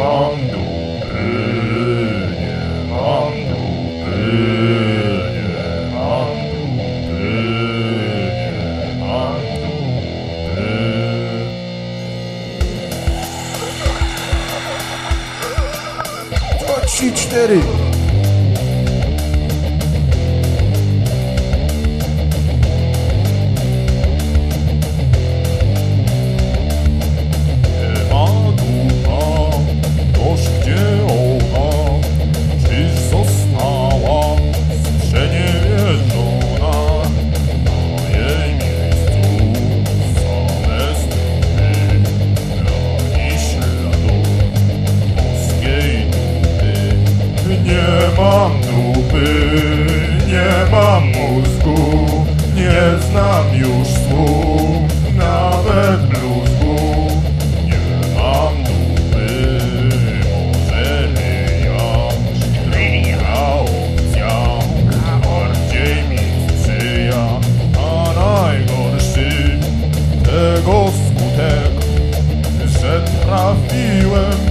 mam dupy, nie mam nie mam nie mam cztery. Mam dupy, nie mam mózgu, nie znam już słów, nawet bluzgu. Nie mam dupy, może wyjaśń, druga opcja bardziej mi sprzyja, a najgorszy tego skutek, że trafiłem